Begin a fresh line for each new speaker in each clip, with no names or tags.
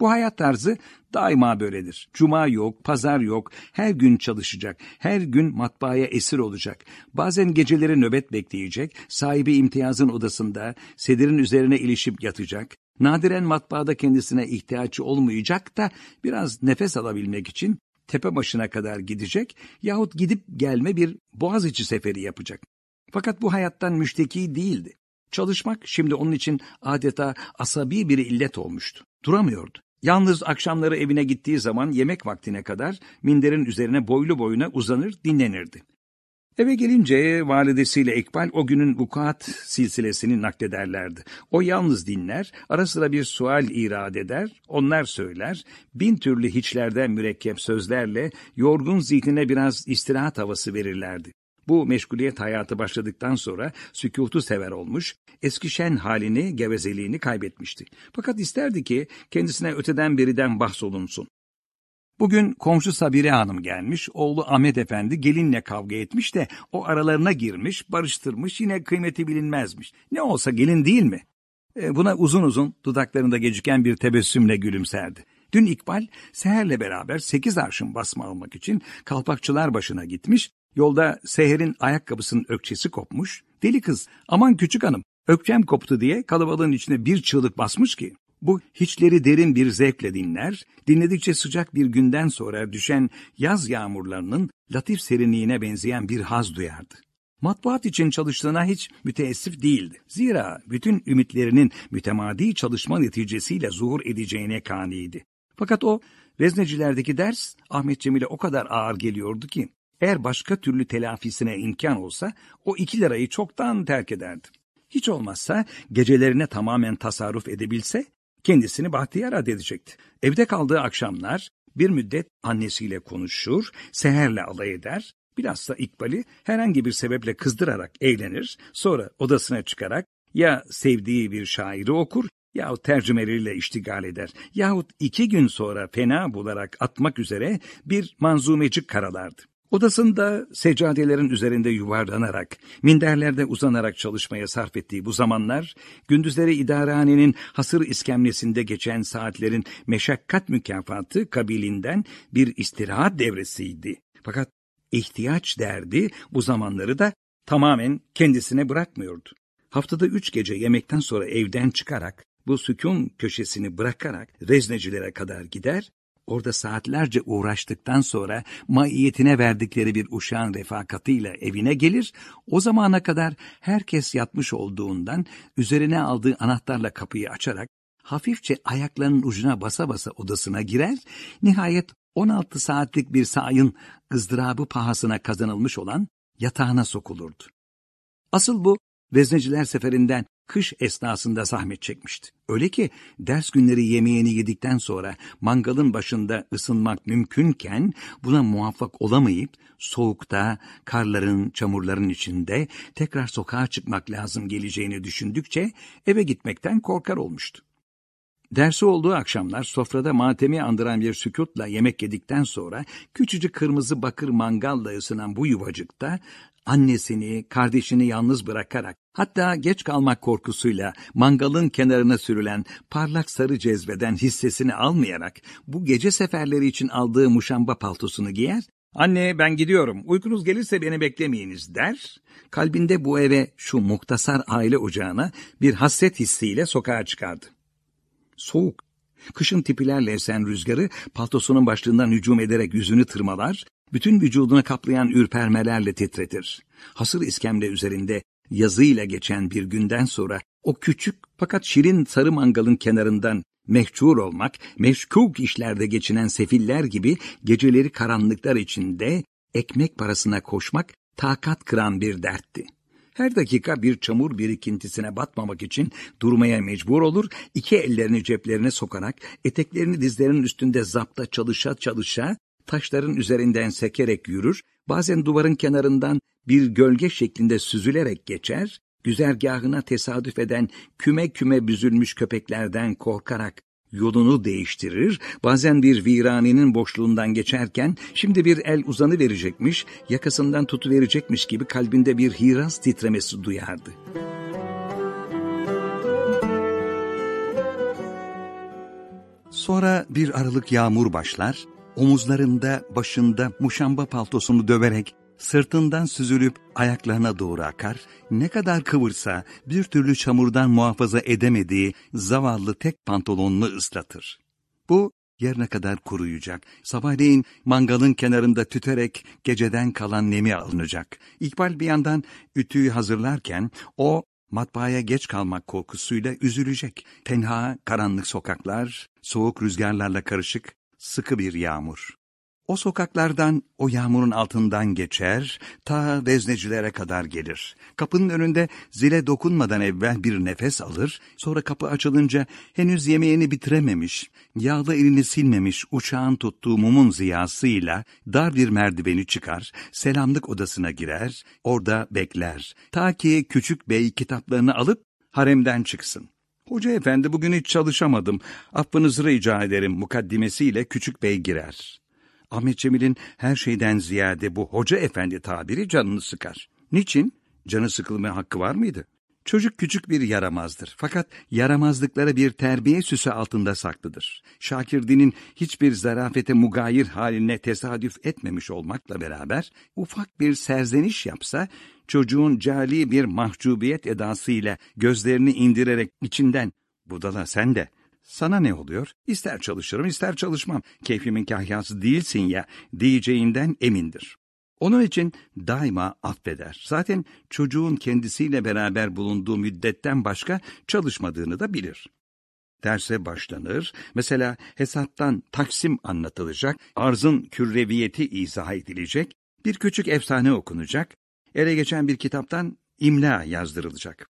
Bu hayat tarzı daima böyledir. Cuma yok, pazar yok, her gün çalışacak, her gün matbaaya esir olacak. Bazen geceleri nöbet bekleyecek, sahibi imtiyazın odasında, sedirin üzerine ilişip yatacak. Nadiren matbaada kendisine ihtiyaç olmayacak da biraz nefes alabilmek için tepe başına kadar gidecek yahut gidip gelme bir boğaziçi seferi yapacak. Fakat bu hayattan müşteki değildi. Çalışmak şimdi onun için adeta asabi bir illet olmuştu. Duramıyordu. Yalnız akşamları evine gittiği zaman yemek vaktine kadar minderin üzerine boylu boyuna uzanır dinlenirdi. Eve gelince validesiyle İkbal o günün vukuat silsilesini naklederlerdi. O yalnız dinler, ara sıra bir sual irad eder, onlar söyler, bin türlü hiçlerden mürekkep sözlerle yorgun zihnine biraz istirahat havası verirlerdi. Bu meşguliyet hayatı başladıktan sonra sükutu sever olmuş, eski şen halini, gevezeliğini kaybetmişti. Fakat isterdi ki kendisine öteden beriden bahsolunsun. Bugün komşu Sabire Hanım gelmiş, oğlu Ahmet Efendi gelinle kavga etmiş de o aralarına girmiş, barıştırmış, yine kıymeti bilinmezmiş. Ne olsa gelin değil mi? E, buna uzun uzun dudaklarında geciken bir tebessümle gülümserdi. Dün İkbal Seher'le beraber sekiz arşın basma almak için kalpakçılar başına gitmiş, yolda Seher'in ayakkabısının ökçesi kopmuş, deli kız aman küçük hanım ökçem koptu diye kalabalığın içine bir çığlık basmış ki. Bu hiçleri derin bir zevkle dinler, dinledikçe sıcak bir günden sonra düşen yaz yağmurlarının latif serinliğine benzeyen bir haz duyardı. Matbuat için çalıştığına hiç müteessif değildi. Zira bütün ümitlerinin mütemadi çalışma neticesiyle zuhur edeceğine kaniydi. Fakat o veznecilerdeki ders Ahmet Cemil'e o kadar ağır geliyordu ki eğer başka türlü telafisine imkan olsa o iki lirayı çoktan terk ederdi. Hiç olmazsa gecelerine tamamen tasarruf edebilse kendisini bahtiyar edecekti. Evde kaldığı akşamlar bir müddet annesiyle konuşur, seherle alay eder, bilhassa İkbal'i herhangi bir sebeple kızdırarak eğlenir, sonra odasına çıkarak ya sevdiği bir şairi okur yahut tercümeleriyle iştigal eder yahut iki gün sonra fena bularak atmak üzere bir manzumecik karalardı. Odasında seccadelerin üzerinde yuvarlanarak, minderlerde uzanarak çalışmaya sarf ettiği bu zamanlar, gündüzleri idarehanenin hasır iskemlesinde geçen saatlerin meşakkat mükafatı kabilinden bir istirahat devresiydi. Fakat ihtiyaç derdi bu zamanları da tamamen kendisine bırakmıyordu. Haftada üç gece yemekten sonra evden çıkarak, bu sükun köşesini bırakarak reznecilere kadar gider, Orada saatlerce uğraştıktan sonra maiyetine verdikleri bir uşağın refakatıyla evine gelir, o zamana kadar herkes yatmış olduğundan üzerine aldığı anahtarla kapıyı açarak hafifçe ayaklarının ucuna basa basa odasına girer, nihayet 16 saatlik bir sayın ızdırabı pahasına kazanılmış olan yatağına sokulurdu. Asıl bu vezneciler seferinden kış esnasında zahmet çekmişti. Öyle ki ders günleri yemeğini yedikten sonra mangalın başında ısınmak mümkünken buna muvaffak olamayıp soğukta, karların, çamurların içinde tekrar sokağa çıkmak lazım geleceğini düşündükçe eve gitmekten korkar olmuştu. Dersi olduğu akşamlar sofrada matemi andıran bir sükutla yemek yedikten sonra küçücük kırmızı bakır mangalla ısınan bu yuvacıkta annesini, kardeşini yalnız bırakarak, hatta geç kalmak korkusuyla mangalın kenarına sürülen parlak sarı cezveden hissesini almayarak bu gece seferleri için aldığı muşamba paltosunu giyer, anne ben gidiyorum, uykunuz gelirse beni beklemeyiniz. der, kalbinde bu eve şu muhtasar aile ocağına bir hasret hissiyle sokağa çıkardı. Soğuk, kışın tipilerle esen rüzgarı paltosunun başlığından hücum ederek yüzünü tırmalar, bütün vücudunu kaplayan ürpermelerle titretir. Hasır iskemle üzerinde yazıyla geçen bir günden sonra o küçük fakat şirin sarı mangalın kenarından mehcur olmak, meşkuk işlerde geçinen sefiller gibi geceleri karanlıklar içinde ekmek parasına koşmak takat kıran bir dertti. Her dakika bir çamur birikintisine batmamak için durmaya mecbur olur, iki ellerini ceplerine sokarak, eteklerini dizlerinin üstünde zapta çalışa çalışa, taşların üzerinden sekerek yürür, bazen duvarın kenarından bir gölge şeklinde süzülerek geçer, güzergahına tesadüf eden küme küme büzülmüş köpeklerden korkarak yolunu değiştirir, bazen bir viranenin boşluğundan geçerken şimdi bir el uzanı verecekmiş, yakasından tutuverecekmiş gibi kalbinde bir hiras titremesi duyardı. Sonra bir aralık yağmur başlar, omuzlarında, başında muşamba paltosunu döverek, sırtından süzülüp ayaklarına doğru akar, ne kadar kıvırsa bir türlü çamurdan muhafaza edemediği zavallı tek pantolonunu ıslatır. Bu yerine kadar kuruyacak. Sabahleyin mangalın kenarında tüterek geceden kalan nemi alınacak. İkbal bir yandan ütüyü hazırlarken o matbaaya geç kalmak korkusuyla üzülecek. Tenha, karanlık sokaklar, soğuk rüzgarlarla karışık, sıkı bir yağmur. O sokaklardan, o yağmurun altından geçer, ta veznecilere kadar gelir. Kapının önünde zile dokunmadan evvel bir nefes alır, sonra kapı açılınca henüz yemeğini bitirememiş, yağlı elini silmemiş uçağın tuttuğu mumun ziyasıyla dar bir merdiveni çıkar, selamlık odasına girer, orada bekler. Ta ki küçük bey kitaplarını alıp haremden çıksın. Hoca efendi bugün hiç çalışamadım, affınızı rica ederim mukaddimesiyle küçük bey girer. Ahmet Cemil'in her şeyden ziyade bu hoca efendi tabiri canını sıkar. Niçin? Canı sıkılma hakkı var mıydı? Çocuk küçük bir yaramazdır. Fakat yaramazlıkları bir terbiye süsü altında saklıdır. Şakir hiçbir zarafete mugayir haline tesadüf etmemiş olmakla beraber ufak bir serzeniş yapsa çocuğun cali bir mahcubiyet edasıyla gözlerini indirerek içinden budala sen de sana ne oluyor? İster çalışırım ister çalışmam. Keyfimin kahyası değilsin ya diyeceğinden emindir. Onun için daima affeder. Zaten çocuğun kendisiyle beraber bulunduğu müddetten başka çalışmadığını da bilir. Derse başlanır, mesela hesaptan taksim anlatılacak, arzın kürreviyeti izah edilecek, bir küçük efsane okunacak, ele geçen bir kitaptan imla yazdırılacak.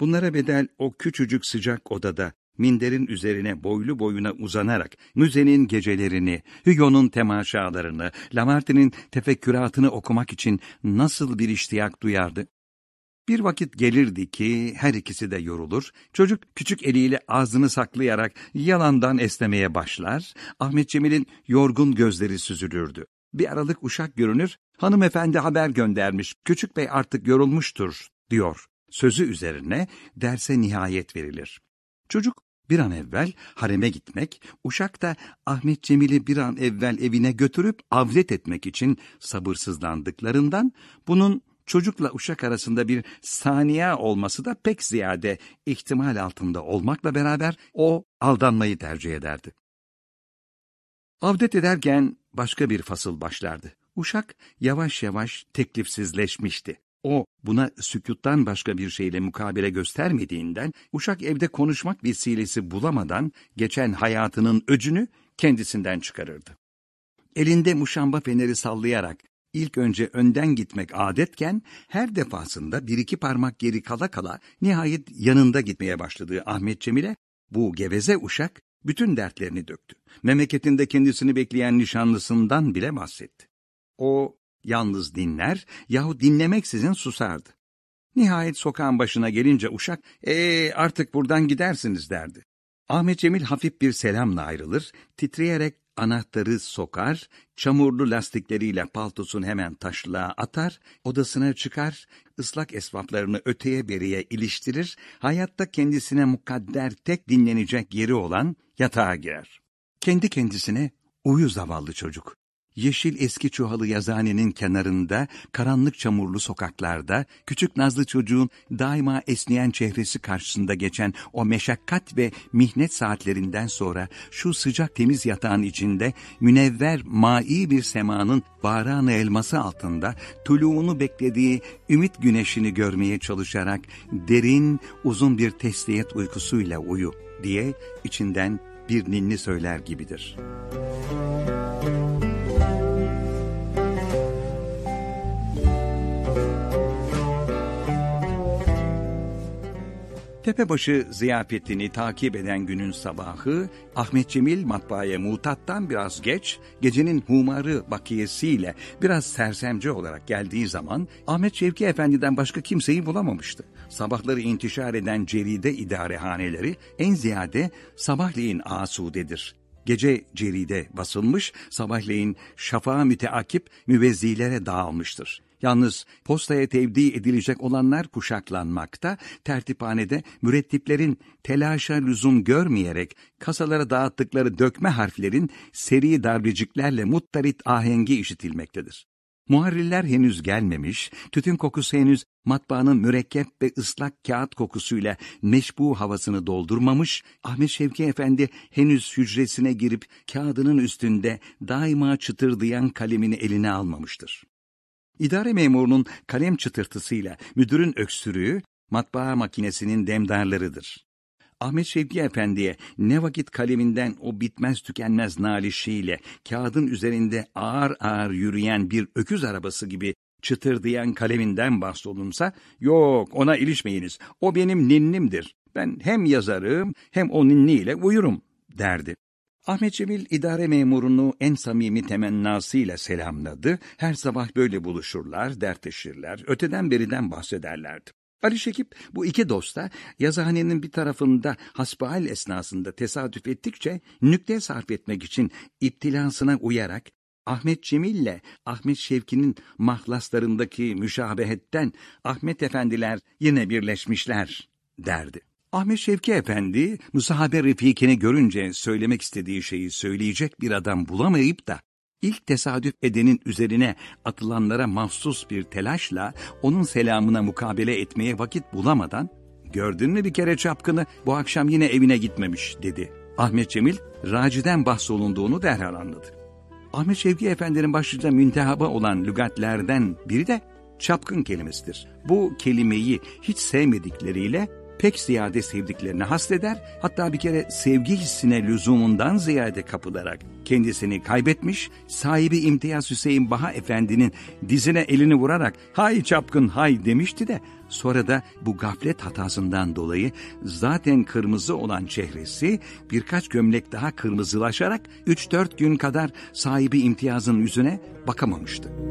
Bunlara bedel o küçücük sıcak odada minderin üzerine boylu boyuna uzanarak müzenin gecelerini, Hugo'nun temaşalarını, Lamartine'in tefekküratını okumak için nasıl bir iştiyak duyardı? Bir vakit gelirdi ki her ikisi de yorulur, çocuk küçük eliyle ağzını saklayarak yalandan esnemeye başlar, Ahmet Cemil'in yorgun gözleri süzülürdü. Bir aralık uşak görünür, hanımefendi haber göndermiş, küçük bey artık yorulmuştur, diyor. Sözü üzerine derse nihayet verilir. Çocuk bir an evvel hareme gitmek, uşak da Ahmet Cemil'i bir an evvel evine götürüp avlet etmek için sabırsızlandıklarından bunun çocukla uşak arasında bir saniye olması da pek ziyade ihtimal altında olmakla beraber o aldanmayı tercih ederdi. Avdet ederken başka bir fasıl başlardı. Uşak yavaş yavaş teklifsizleşmişti. O buna sükuttan başka bir şeyle mukabele göstermediğinden uşak evde konuşmak vesilesi bulamadan geçen hayatının öcünü kendisinden çıkarırdı. Elinde muşamba feneri sallayarak ilk önce önden gitmek adetken her defasında bir iki parmak geri kala kala nihayet yanında gitmeye başladığı Ahmet Cemil'e bu geveze uşak bütün dertlerini döktü. Memleketinde kendisini bekleyen nişanlısından bile bahsetti. O Yalnız dinler yahut dinlemeksizin susardı. Nihayet sokağın başına gelince uşak, ee artık buradan gidersiniz derdi. Ahmet Cemil hafif bir selamla ayrılır, titreyerek anahtarı sokar, çamurlu lastikleriyle paltosunu hemen taşlığa atar, odasına çıkar, ıslak esvaplarını öteye beriye iliştirir, hayatta kendisine mukadder tek dinlenecek yeri olan yatağa girer. Kendi kendisine, uyu zavallı çocuk, Yeşil eski çuhalı yazanenin kenarında, karanlık çamurlu sokaklarda, küçük nazlı çocuğun daima esneyen çehresi karşısında geçen o meşakkat ve mihnet saatlerinden sonra şu sıcak temiz yatağın içinde münevver mai bir semanın varanı elması altında tuluğunu beklediği ümit güneşini görmeye çalışarak derin uzun bir tesliyet uykusuyla uyu diye içinden bir ninni söyler gibidir.'' Tepebaşı ziyafetini takip eden günün sabahı Ahmet Cemil matbaaya mutattan biraz geç, gecenin humarı bakiyesiyle biraz sersemce olarak geldiği zaman Ahmet Şevki Efendi'den başka kimseyi bulamamıştı. Sabahları intişar eden ceride idarehaneleri en ziyade sabahleyin asudedir. Gece ceride basılmış, sabahleyin şafağa müteakip müvezzilere dağılmıştır Yalnız postaya tevdi edilecek olanlar kuşaklanmakta, tertiphanede mürettiplerin telaşa lüzum görmeyerek kasalara dağıttıkları dökme harflerin seri darbeciklerle muttarit ahengi işitilmektedir. Muharrirler henüz gelmemiş, tütün kokusu henüz matbaanın mürekkep ve ıslak kağıt kokusuyla meşbu havasını doldurmamış, Ahmet Şevki Efendi henüz hücresine girip kağıdının üstünde daima çıtırdayan kalemini eline almamıştır. İdare memurunun kalem çıtırtısıyla müdürün öksürüğü, matbaa makinesinin demdarlarıdır. Ahmet Şevki Efendi'ye ne vakit kaleminden o bitmez tükenmez nalişiyle kağıdın üzerinde ağır ağır yürüyen bir öküz arabası gibi çıtırdayan kaleminden bahsolunsa, yok ona ilişmeyiniz, o benim ninnimdir. Ben hem yazarım hem o ninniyle uyurum derdi. Ahmet Cemil idare memurunu en samimi temennasıyla selamladı. Her sabah böyle buluşurlar, dertleşirler, öteden beriden bahsederlerdi. Ali Şekip bu iki dosta yazıhanenin bir tarafında hasbihal esnasında tesadüf ettikçe nükte sarf etmek için iptilasına uyarak Ahmet Cemil ile Ahmet Şevki'nin mahlaslarındaki müşabehetten Ahmet efendiler yine birleşmişler derdi. Ahmet Şevki Efendi, Musahabe Refikini görünce söylemek istediği şeyi söyleyecek bir adam bulamayıp da ilk tesadüf edenin üzerine atılanlara mahsus bir telaşla onun selamına mukabele etmeye vakit bulamadan ''Gördün mü bir kere çapkını bu akşam yine evine gitmemiş'' dedi. Ahmet Cemil, raciden bahsolunduğunu derhal anladı. Ahmet Şevki Efendi'nin başlıca müntehaba olan lügatlerden biri de çapkın kelimesidir. Bu kelimeyi hiç sevmedikleriyle pek ziyade sevdiklerini hasteder, hatta bir kere sevgi hissine lüzumundan ziyade kapılarak kendisini kaybetmiş, sahibi İmtiyaz Hüseyin Baha Efendi'nin dizine elini vurarak hay çapkın hay demişti de sonra da bu gaflet hatasından dolayı zaten kırmızı olan çehresi birkaç gömlek daha kırmızılaşarak 3-4 gün kadar sahibi imtiyazın yüzüne bakamamıştı.